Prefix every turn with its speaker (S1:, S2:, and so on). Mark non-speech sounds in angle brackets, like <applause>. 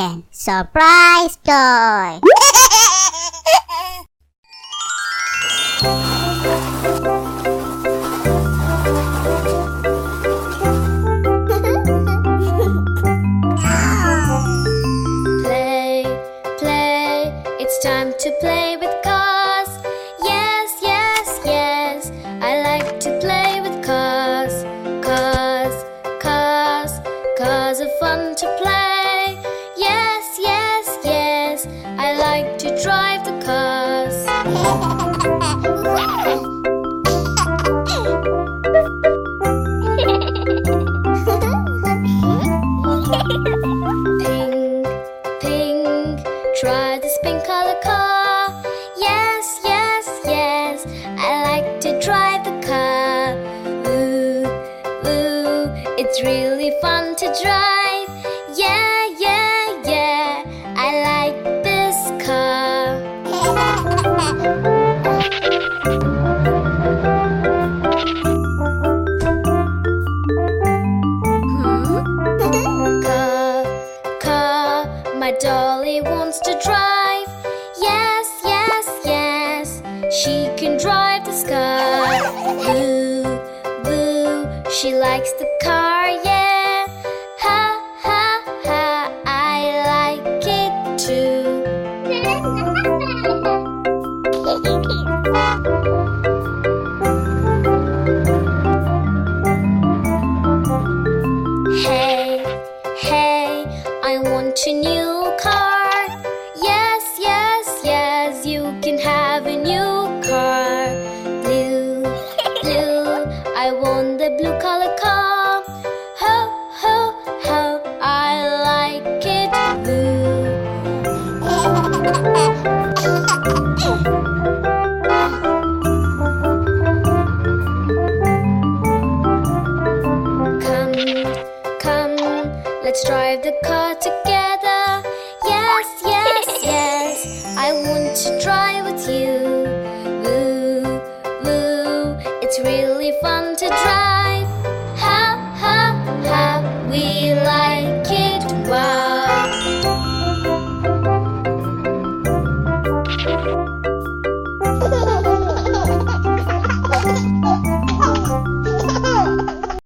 S1: and surprise toy. <laughs>
S2: Play, play, it's time to play it's really fun to drive. Dolly wants to drive. Yes, yes, yes, she can drive the car. Boo, boo, she likes the car, yeah. Come, let's drive the car together. Yes, yes, yes. I want to drive with you. Woo, woo. It's really fun to drive. Ha, ha, ha. We like it. Wow.